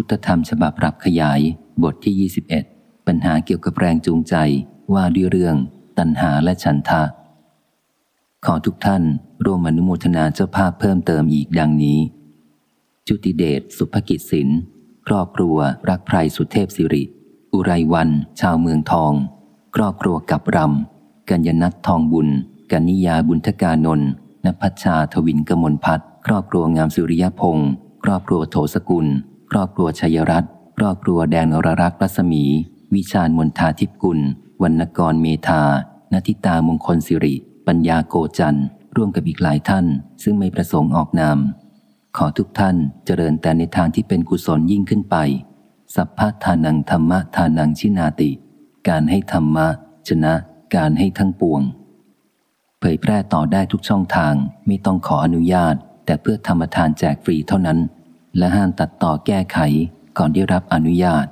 พุทธธรรมฉบับปรับขยาย บทที่ 21 ปัญหาเกี่ยวกับแรงจูงใจว่าด้วยเรื่อง ตัณหาและฉันทะ ขอทุกท่านร่วมอนุโมทนาเจ้าภาพเพิ่มเติมอีกดังนี้ จุติเดชสุภกิจสินครอบครัว รักไพรสุเทพสิริ อุไรวัน ชาวเมืองทอง ครอบครัวกับรำกัญญนัททองบุญ กัญญยาบุญทกานนท์นภัชชาทวินกมลพัฒครอบครัวงามสุริยพงศ์ครอบครัวโถสกุล ครอบครัวชัยรัตน์ครอบครัวแดนรรักษ์รัศมี วิชาญมนทาทิพกุลวรรณกรเมธานาทิตามงคลสิริ ปัญญาโกจันร์ร่วมกับอีกหลายท่าน ซึ่งไม่ประสงค์ออกนาม ขอทุกท่านเจริญแต่ในทางที่เป็นกุศลยิ่งขึ้นไป สัพพะทานังธรรมะทานังชินาติ การให้ธรรมะ ชนะ การให้ทั้งปวง เผยแพร่ต่อได้ทุกช่องทางไม่ต้องขออนุญาต แต่เพื่อธรรมทานแจกฟรีเท่านั้น และห้ามตัดต่อแก้ไขก่อนได้รับอนุญาต